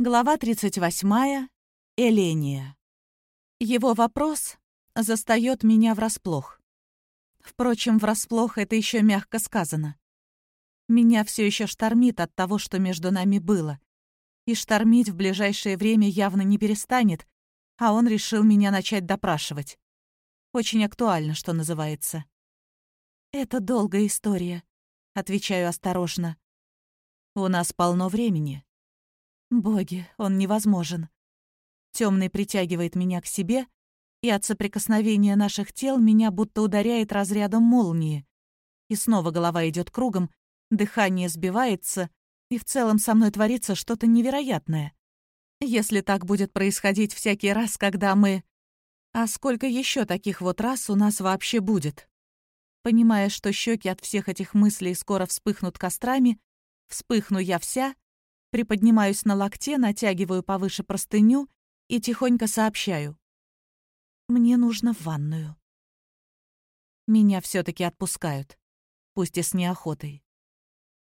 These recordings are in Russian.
Глава 38. Эления. Его вопрос застаёт меня врасплох. Впрочем, врасплох это еще мягко сказано. Меня все еще штормит от того, что между нами было. И штормить в ближайшее время явно не перестанет, а он решил меня начать допрашивать. Очень актуально, что называется. «Это долгая история», — отвечаю осторожно. «У нас полно времени», Боги, он невозможен. Темный притягивает меня к себе, и от соприкосновения наших тел меня будто ударяет разрядом молнии. И снова голова идет кругом, дыхание сбивается, и в целом со мной творится что-то невероятное. Если так будет происходить всякий раз, когда мы... А сколько еще таких вот раз у нас вообще будет? Понимая, что щеки от всех этих мыслей скоро вспыхнут кострами, вспыхну я вся — Приподнимаюсь на локте, натягиваю повыше простыню и тихонько сообщаю. Мне нужно в ванную. Меня все таки отпускают, пусть и с неохотой.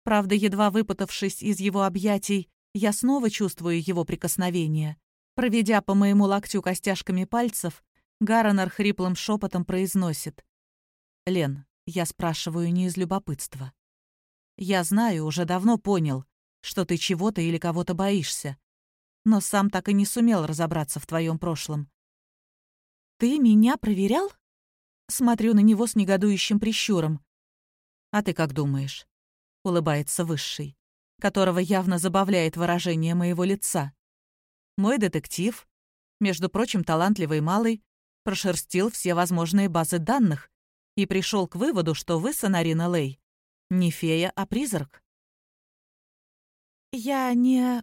Правда, едва выпутавшись из его объятий, я снова чувствую его прикосновение. Проведя по моему локтю костяшками пальцев, Гаронер хриплым шепотом произносит. «Лен, я спрашиваю не из любопытства. Я знаю, уже давно понял, что ты чего-то или кого-то боишься. Но сам так и не сумел разобраться в твоем прошлом. «Ты меня проверял?» Смотрю на него с негодующим прищуром. «А ты как думаешь?» — улыбается Высший, которого явно забавляет выражение моего лица. «Мой детектив, между прочим, талантливый малый, прошерстил все возможные базы данных и пришел к выводу, что вы, Сонарина Лей, не фея, а призрак. «Я не...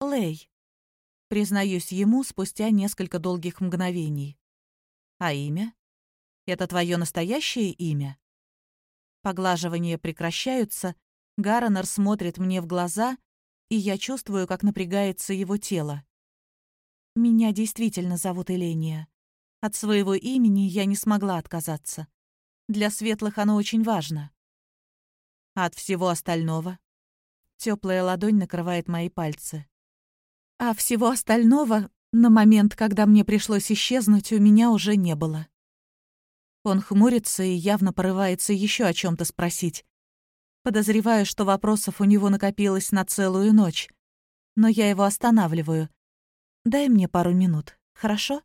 Лей», — признаюсь ему спустя несколько долгих мгновений. «А имя? Это твое настоящее имя?» Поглаживания прекращаются, Гарренер смотрит мне в глаза, и я чувствую, как напрягается его тело. Меня действительно зовут Эления. От своего имени я не смогла отказаться. Для светлых оно очень важно. А от всего остального Теплая ладонь накрывает мои пальцы. А всего остального на момент, когда мне пришлось исчезнуть, у меня уже не было. Он хмурится и явно порывается еще о чем то спросить. Подозреваю, что вопросов у него накопилось на целую ночь. Но я его останавливаю. «Дай мне пару минут, хорошо?»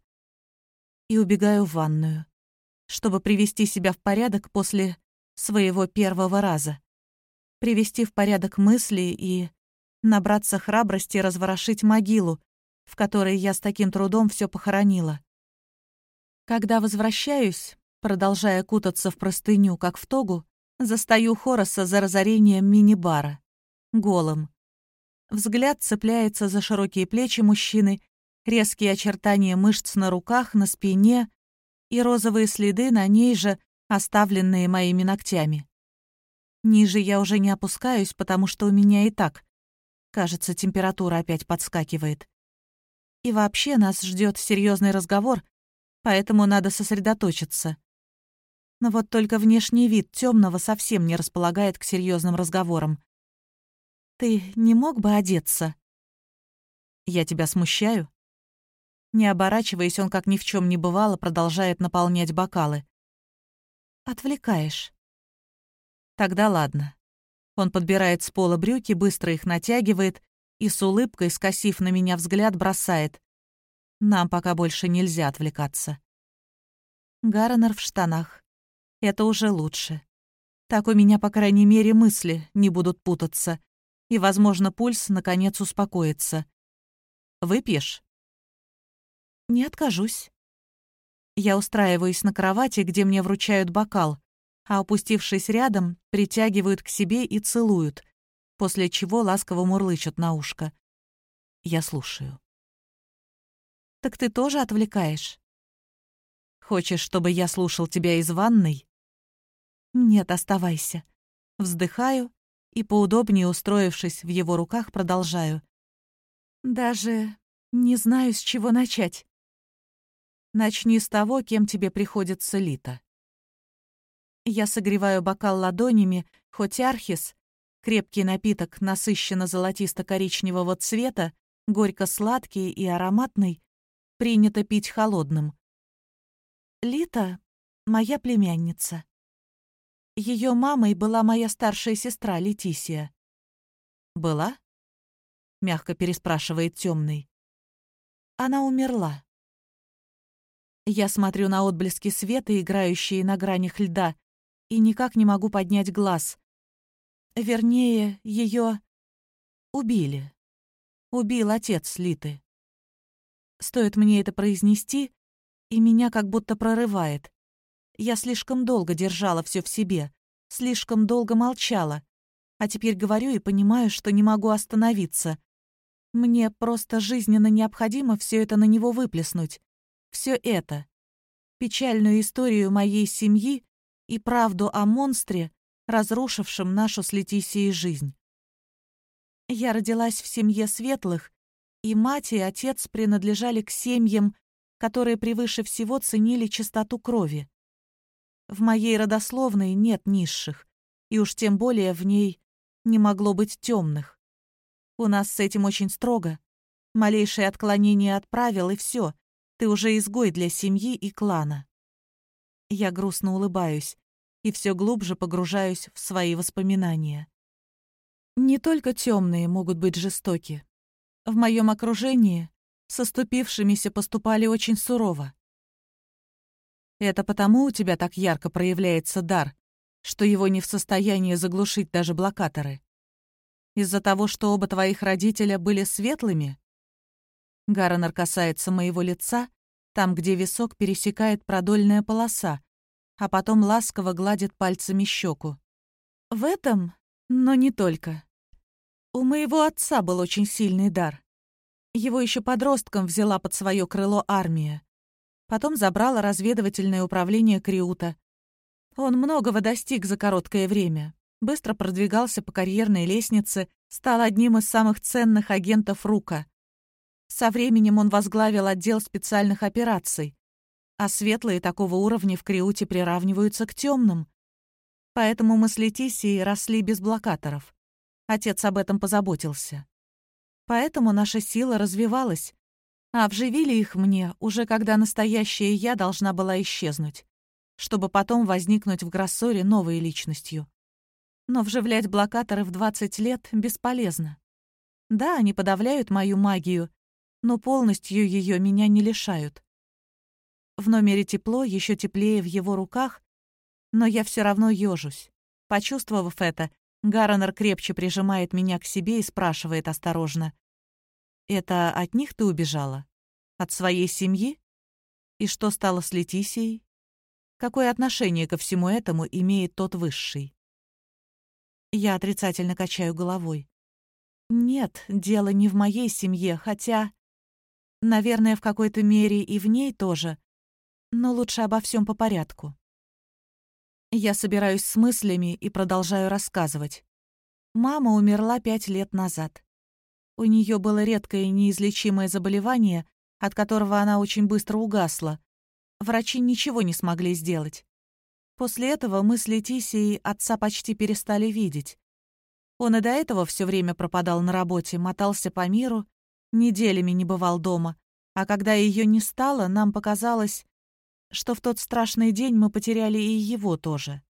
И убегаю в ванную, чтобы привести себя в порядок после своего первого раза привести в порядок мысли и набраться храбрости разворошить могилу, в которой я с таким трудом все похоронила. Когда возвращаюсь, продолжая кутаться в простыню, как в тогу, застаю Хороса за разорением мини-бара. Голым. Взгляд цепляется за широкие плечи мужчины, резкие очертания мышц на руках, на спине и розовые следы на ней же, оставленные моими ногтями. Ниже я уже не опускаюсь, потому что у меня и так, кажется, температура опять подскакивает. И вообще нас ждет серьезный разговор, поэтому надо сосредоточиться. Но вот только внешний вид темного совсем не располагает к серьезным разговорам. Ты не мог бы одеться? Я тебя смущаю? Не оборачиваясь, он, как ни в чем не бывало, продолжает наполнять бокалы. Отвлекаешь. Тогда ладно. Он подбирает с пола брюки, быстро их натягивает и с улыбкой, скосив на меня взгляд, бросает. Нам пока больше нельзя отвлекаться. Гарренер в штанах. Это уже лучше. Так у меня, по крайней мере, мысли не будут путаться. И, возможно, пульс, наконец, успокоится. Выпьешь? Не откажусь. Я устраиваюсь на кровати, где мне вручают бокал а опустившись рядом, притягивают к себе и целуют, после чего ласково мурлычут на ушко. Я слушаю. «Так ты тоже отвлекаешь?» «Хочешь, чтобы я слушал тебя из ванной?» «Нет, оставайся». Вздыхаю и, поудобнее устроившись в его руках, продолжаю. «Даже не знаю, с чего начать». «Начни с того, кем тебе приходится Лита». Я согреваю бокал ладонями, хоть архис, крепкий напиток насыщенно золотисто-коричневого цвета, горько-сладкий и ароматный, принято пить холодным. Лита — моя племянница. Ее мамой была моя старшая сестра Летисия. «Была?» — мягко переспрашивает темный. Она умерла. Я смотрю на отблески света, играющие на гранях льда, и никак не могу поднять глаз. Вернее, ее убили. Убил отец Литы. Стоит мне это произнести, и меня как будто прорывает. Я слишком долго держала все в себе, слишком долго молчала, а теперь говорю и понимаю, что не могу остановиться. Мне просто жизненно необходимо все это на него выплеснуть. Все это. Печальную историю моей семьи и правду о монстре, разрушившем нашу с Летисией жизнь. Я родилась в семье светлых, и мать и отец принадлежали к семьям, которые превыше всего ценили чистоту крови. В моей родословной нет низших, и уж тем более в ней не могло быть темных. У нас с этим очень строго. Малейшее отклонение от правил, и все. Ты уже изгой для семьи и клана. Я грустно улыбаюсь и все глубже погружаюсь в свои воспоминания. Не только темные могут быть жестоки. В моем окружении с оступившимися поступали очень сурово. Это потому у тебя так ярко проявляется дар, что его не в состоянии заглушить даже блокаторы? Из-за того, что оба твоих родителя были светлыми? Гарренер касается моего лица, там, где висок пересекает продольная полоса, а потом ласково гладит пальцами щеку. В этом, но не только. У моего отца был очень сильный дар. Его еще подростком взяла под свое крыло армия. Потом забрала разведывательное управление Криута. Он многого достиг за короткое время. Быстро продвигался по карьерной лестнице, стал одним из самых ценных агентов РУКа. Со временем он возглавил отдел специальных операций, а светлые такого уровня в Криуте приравниваются к темным. Поэтому мы с Летисией росли без блокаторов. Отец об этом позаботился. Поэтому наша сила развивалась, а вживили их мне уже когда настоящая я должна была исчезнуть, чтобы потом возникнуть в Гроссоре новой личностью. Но вживлять блокаторы в 20 лет бесполезно. Да, они подавляют мою магию, но полностью ее меня не лишают. В номере тепло, еще теплее в его руках, но я все равно ежусь. Почувствовав это, Гарренер крепче прижимает меня к себе и спрашивает осторожно. «Это от них ты убежала? От своей семьи? И что стало с Летисией? Какое отношение ко всему этому имеет тот высший?» Я отрицательно качаю головой. «Нет, дело не в моей семье, хотя...» «Наверное, в какой-то мере и в ней тоже. Но лучше обо всем по порядку». Я собираюсь с мыслями и продолжаю рассказывать. Мама умерла пять лет назад. У нее было редкое неизлечимое заболевание, от которого она очень быстро угасла. Врачи ничего не смогли сделать. После этого мы с Летисией отца почти перестали видеть. Он и до этого все время пропадал на работе, мотался по миру, неделями не бывал дома. А когда ее не стало, нам показалось, что в тот страшный день мы потеряли и его тоже.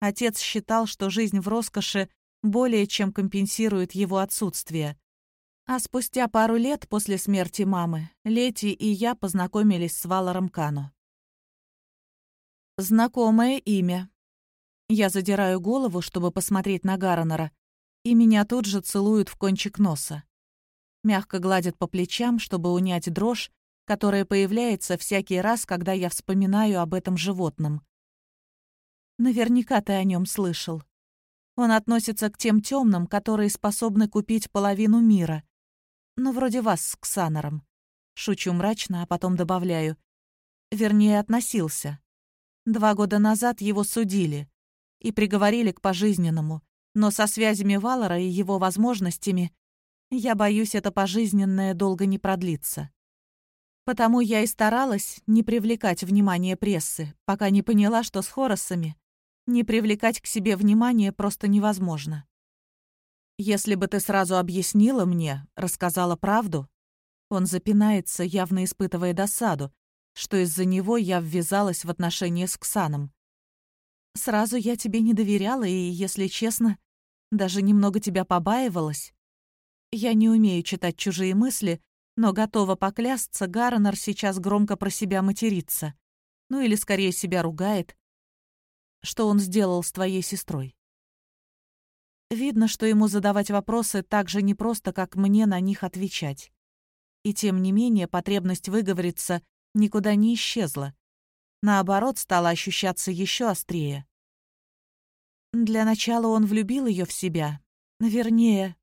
Отец считал, что жизнь в роскоши более чем компенсирует его отсутствие. А спустя пару лет после смерти мамы Лети и я познакомились с Валором Кано. Знакомое имя. Я задираю голову, чтобы посмотреть на Гарренера, и меня тут же целуют в кончик носа. Мягко гладят по плечам, чтобы унять дрожь, которая появляется всякий раз, когда я вспоминаю об этом животном. Наверняка ты о нем слышал. Он относится к тем темным, которые способны купить половину мира, ну, вроде вас с Ксанором. Шучу мрачно, а потом добавляю. Вернее, относился. Два года назад его судили и приговорили к пожизненному, но со связями Валора и его возможностями я боюсь, это пожизненное долго не продлится. Потому я и старалась не привлекать внимание прессы, пока не поняла, что с Хоросами не привлекать к себе внимание просто невозможно. Если бы ты сразу объяснила мне, рассказала правду. Он запинается, явно испытывая досаду, что из-за него я ввязалась в отношения с Ксаном. Сразу я тебе не доверяла и, если честно, даже немного тебя побаивалась. Я не умею читать чужие мысли, но готова поклясться, Гарренер сейчас громко про себя матерится. Ну или скорее себя ругает. Что он сделал с твоей сестрой? Видно, что ему задавать вопросы так же непросто, как мне на них отвечать. И тем не менее потребность выговориться никуда не исчезла. Наоборот, стала ощущаться еще острее. Для начала он влюбил ее в себя. Вернее,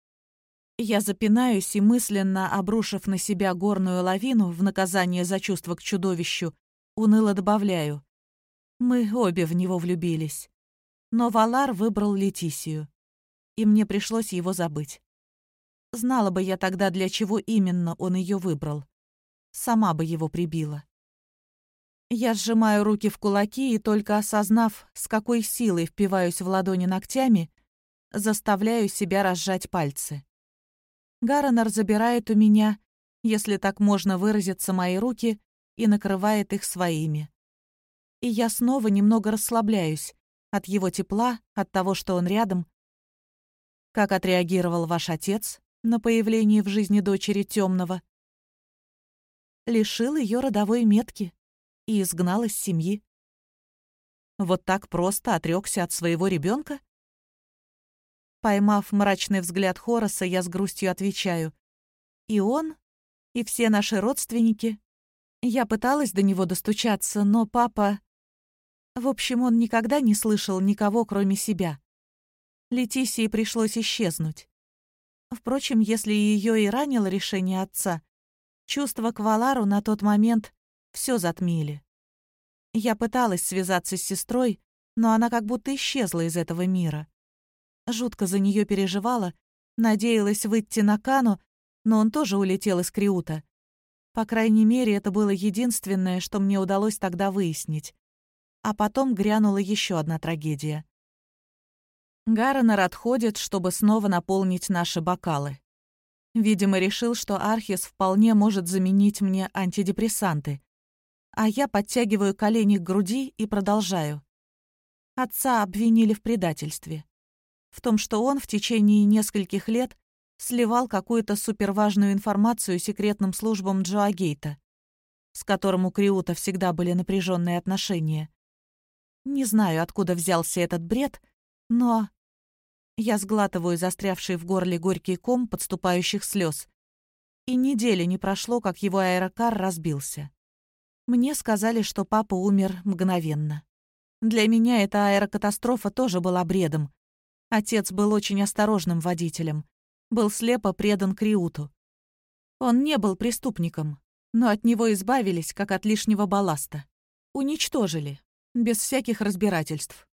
я запинаюсь и мысленно, обрушив на себя горную лавину в наказание за чувство к чудовищу, уныло добавляю. Мы обе в него влюбились. Но Валар выбрал Летисию и мне пришлось его забыть. Знала бы я тогда, для чего именно он ее выбрал. Сама бы его прибила. Я сжимаю руки в кулаки и, только осознав, с какой силой впиваюсь в ладони ногтями, заставляю себя разжать пальцы. Гарренер забирает у меня, если так можно выразиться, мои руки и накрывает их своими. И я снова немного расслабляюсь от его тепла, от того, что он рядом, как отреагировал ваш отец на появление в жизни дочери темного? Лишил ее родовой метки и изгнал из семьи. Вот так просто отрекся от своего ребенка? Поймав мрачный взгляд Хороса, я с грустью отвечаю. И он, и все наши родственники. Я пыталась до него достучаться, но папа... В общем, он никогда не слышал никого, кроме себя. Летисии пришлось исчезнуть. Впрочем, если ее и ранило решение отца, чувства к Валару на тот момент все затмили. Я пыталась связаться с сестрой, но она как будто исчезла из этого мира. Жутко за нее переживала, надеялась выйти на Кану, но он тоже улетел из Криута. По крайней мере, это было единственное, что мне удалось тогда выяснить. А потом грянула еще одна трагедия. Гарренер отходит, чтобы снова наполнить наши бокалы. Видимо, решил, что Архис вполне может заменить мне антидепрессанты. А я подтягиваю колени к груди и продолжаю. Отца обвинили в предательстве. В том, что он в течение нескольких лет сливал какую-то суперважную информацию секретным службам Джоагейта, с которым у Криута всегда были напряженные отношения. Не знаю, откуда взялся этот бред — но... Я сглатываю застрявший в горле горький ком подступающих слез. И недели не прошло, как его аэрокар разбился. Мне сказали, что папа умер мгновенно. Для меня эта аэрокатастрофа тоже была бредом. Отец был очень осторожным водителем. Был слепо предан Криуту. Он не был преступником, но от него избавились, как от лишнего балласта. Уничтожили, без всяких разбирательств.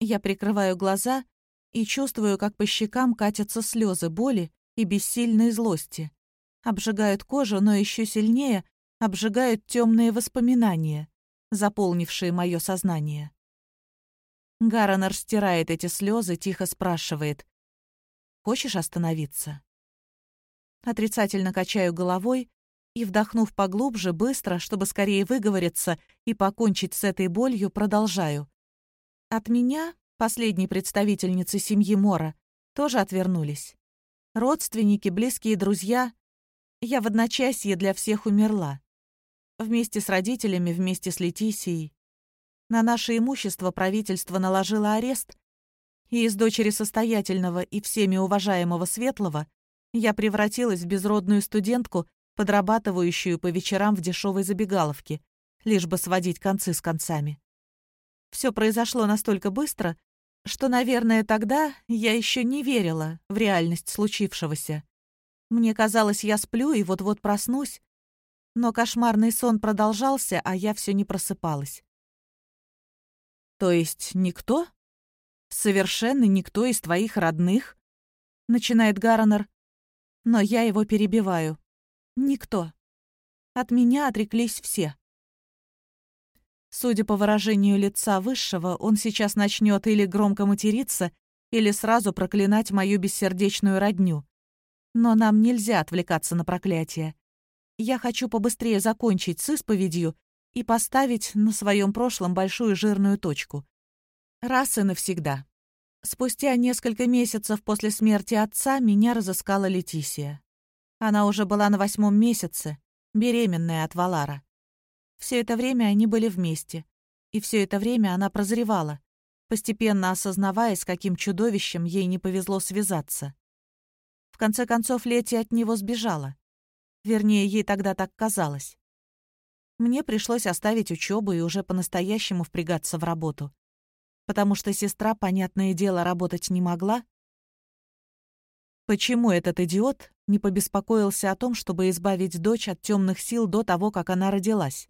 Я прикрываю глаза и чувствую, как по щекам катятся слезы боли и бессильной злости. Обжигают кожу, но еще сильнее обжигают темные воспоминания, заполнившие мое сознание. Гарренер стирает эти слезы, тихо спрашивает. «Хочешь остановиться?» Отрицательно качаю головой и, вдохнув поглубже, быстро, чтобы скорее выговориться и покончить с этой болью, продолжаю. От меня, последней представительницы семьи Мора, тоже отвернулись. Родственники, близкие друзья. Я в одночасье для всех умерла. Вместе с родителями, вместе с Летисией. На наше имущество правительство наложило арест, и из дочери состоятельного и всеми уважаемого Светлого я превратилась в безродную студентку, подрабатывающую по вечерам в дешевой забегаловке, лишь бы сводить концы с концами. Все произошло настолько быстро, что, наверное, тогда я еще не верила в реальность случившегося. Мне казалось, я сплю и вот-вот проснусь, но кошмарный сон продолжался, а я все не просыпалась. «То есть никто? Совершенно никто из твоих родных?» — начинает Гарренер. Но я его перебиваю. «Никто. От меня отреклись все. Судя по выражению лица Высшего, он сейчас начнет или громко материться, или сразу проклинать мою бессердечную родню. Но нам нельзя отвлекаться на проклятие. Я хочу побыстрее закончить с исповедью и поставить на своем прошлом большую жирную точку. Раз и навсегда. Спустя несколько месяцев после смерти отца меня разыскала Летисия. Она уже была на восьмом месяце, беременная от Валара. Все это время они были вместе, и все это время она прозревала, постепенно осознавая, с каким чудовищем ей не повезло связаться. В конце концов, Лети от него сбежала. Вернее, ей тогда так казалось. Мне пришлось оставить учебу и уже по-настоящему впрягаться в работу. Потому что сестра, понятное дело, работать не могла. Почему этот идиот не побеспокоился о том, чтобы избавить дочь от темных сил до того, как она родилась?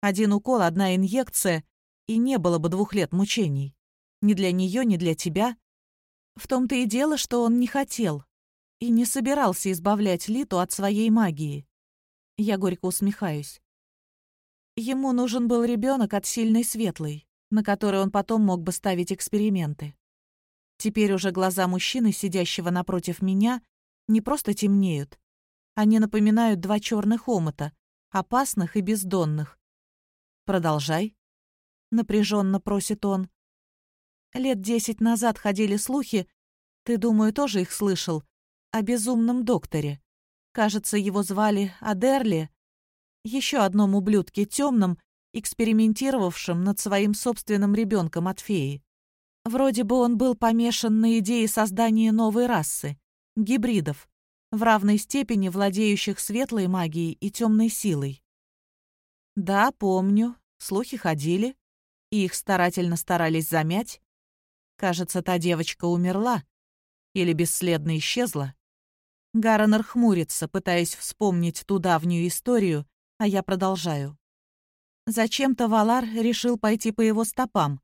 Один укол, одна инъекция, и не было бы двух лет мучений. Ни для нее, ни для тебя. В том-то и дело, что он не хотел и не собирался избавлять Литу от своей магии. Я горько усмехаюсь. Ему нужен был ребенок от сильной светлой, на которой он потом мог бы ставить эксперименты. Теперь уже глаза мужчины, сидящего напротив меня, не просто темнеют. Они напоминают два черных омута, опасных и бездонных. «Продолжай», — напряженно просит он. Лет десять назад ходили слухи, ты, думаю, тоже их слышал, о безумном докторе. Кажется, его звали Адерли, еще одном ублюдке темном, экспериментировавшем над своим собственным ребенком от феи. Вроде бы он был помешан на идее создания новой расы, гибридов, в равной степени владеющих светлой магией и темной силой. Да, помню, слухи ходили, и их старательно старались замять. Кажется, та девочка умерла или бесследно исчезла. Гарренер хмурится, пытаясь вспомнить ту давнюю историю, а я продолжаю. Зачем-то Валар решил пойти по его стопам.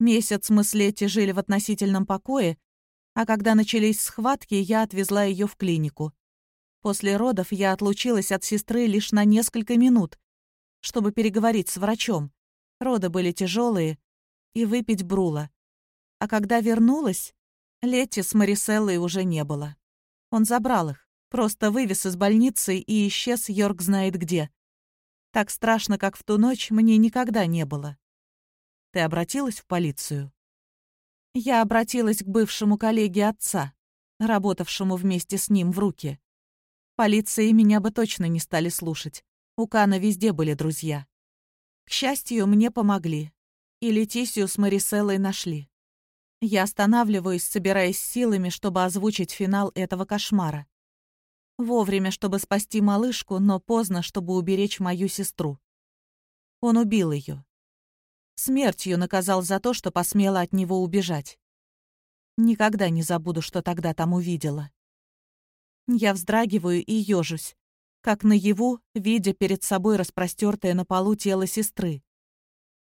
Месяц мы с Летти жили в относительном покое, а когда начались схватки, я отвезла ее в клинику. После родов я отлучилась от сестры лишь на несколько минут, чтобы переговорить с врачом. Роды были тяжелые, и выпить брула. А когда вернулась, Летти с Мариселлой уже не было. Он забрал их, просто вывез из больницы и исчез Йорк знает где. Так страшно, как в ту ночь, мне никогда не было. Ты обратилась в полицию? Я обратилась к бывшему коллеге отца, работавшему вместе с ним в руки. Полиции меня бы точно не стали слушать. У Кана везде были друзья. К счастью, мне помогли. И Летисию с Мариселлой нашли. Я останавливаюсь, собираясь силами, чтобы озвучить финал этого кошмара. Вовремя, чтобы спасти малышку, но поздно, чтобы уберечь мою сестру. Он убил ее. Смертью наказал за то, что посмела от него убежать. Никогда не забуду, что тогда там увидела. Я вздрагиваю и ежусь, как наяву, видя перед собой распростертое на полу тело сестры.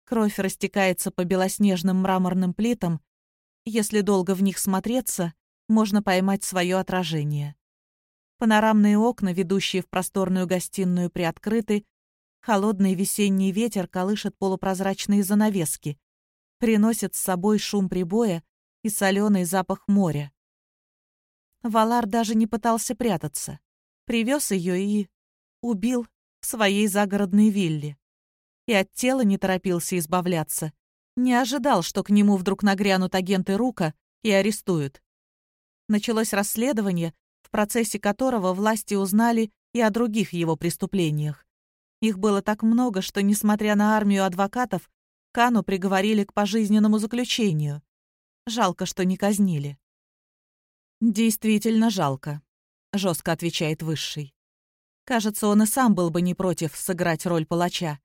Кровь растекается по белоснежным мраморным плитам. Если долго в них смотреться, можно поймать свое отражение. Панорамные окна, ведущие в просторную гостиную, приоткрыты. Холодный весенний ветер колышет полупрозрачные занавески. Приносит с собой шум прибоя и соленый запах моря. Валар даже не пытался прятаться. Привез ее и... убил в своей загородной вилле. И от тела не торопился избавляться. Не ожидал, что к нему вдруг нагрянут агенты Рука и арестуют. Началось расследование, процессе которого власти узнали и о других его преступлениях. Их было так много, что, несмотря на армию адвокатов, Кану приговорили к пожизненному заключению. Жалко, что не казнили. «Действительно жалко», — жестко отвечает Высший. «Кажется, он и сам был бы не против сыграть роль палача,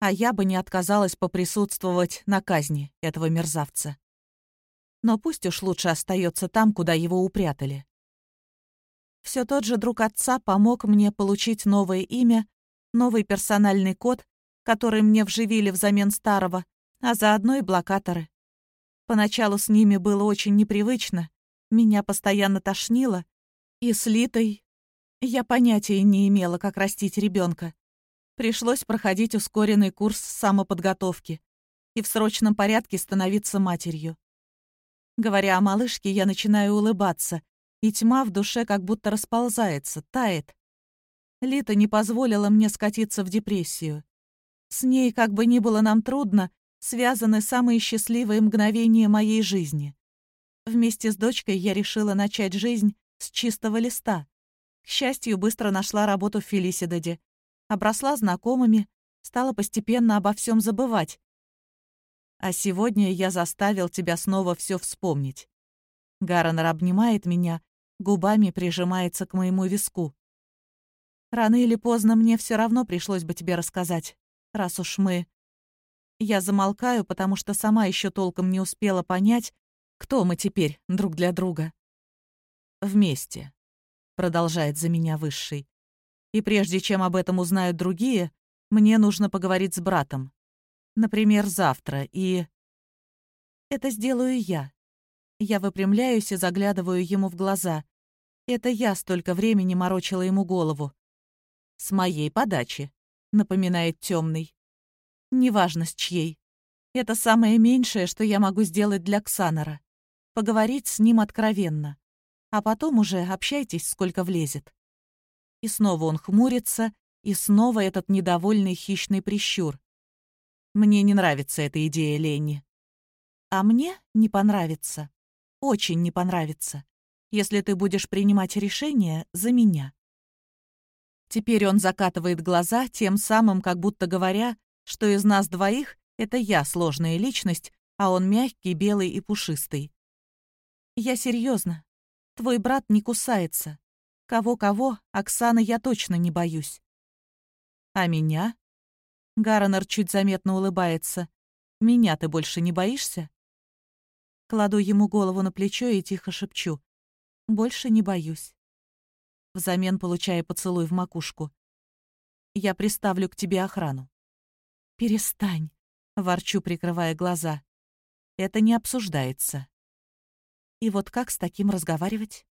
а я бы не отказалась поприсутствовать на казни этого мерзавца. Но пусть уж лучше остается там, куда его упрятали. Все тот же друг отца помог мне получить новое имя, новый персональный код, который мне вживили взамен старого, а заодно и блокаторы. Поначалу с ними было очень непривычно, меня постоянно тошнило, и с Литой я понятия не имела, как растить ребенка. Пришлось проходить ускоренный курс самоподготовки и в срочном порядке становиться матерью. Говоря о малышке, я начинаю улыбаться, и тьма в душе как будто расползается, тает. Лита не позволила мне скатиться в депрессию. С ней, как бы ни было нам трудно, связаны самые счастливые мгновения моей жизни. Вместе с дочкой я решила начать жизнь с чистого листа. К счастью, быстро нашла работу в Фелисидаде, обросла знакомыми, стала постепенно обо всем забывать. А сегодня я заставил тебя снова все вспомнить. Гарренер обнимает меня, губами прижимается к моему виску. Рано или поздно мне все равно пришлось бы тебе рассказать, раз уж мы... Я замолкаю, потому что сама еще толком не успела понять, кто мы теперь друг для друга. Вместе, продолжает за меня Высший. И прежде чем об этом узнают другие, мне нужно поговорить с братом. Например, завтра, и... Это сделаю я. Я выпрямляюсь и заглядываю ему в глаза. Это я столько времени морочила ему голову. С моей подачи, напоминает темный. Неважно с чьей. Это самое меньшее, что я могу сделать для Ксанора. Поговорить с ним откровенно. А потом уже общайтесь, сколько влезет. И снова он хмурится, и снова этот недовольный хищный прищур. Мне не нравится эта идея Ленни. А мне не понравится очень не понравится, если ты будешь принимать решения за меня». Теперь он закатывает глаза, тем самым как будто говоря, что из нас двоих это я сложная личность, а он мягкий, белый и пушистый. «Я серьезно. Твой брат не кусается. Кого-кого, Оксаны я точно не боюсь». «А меня?» Гарренер чуть заметно улыбается. «Меня ты больше не боишься?» Кладу ему голову на плечо и тихо шепчу. «Больше не боюсь». Взамен получая поцелуй в макушку. «Я приставлю к тебе охрану». «Перестань», — ворчу, прикрывая глаза. «Это не обсуждается». И вот как с таким разговаривать?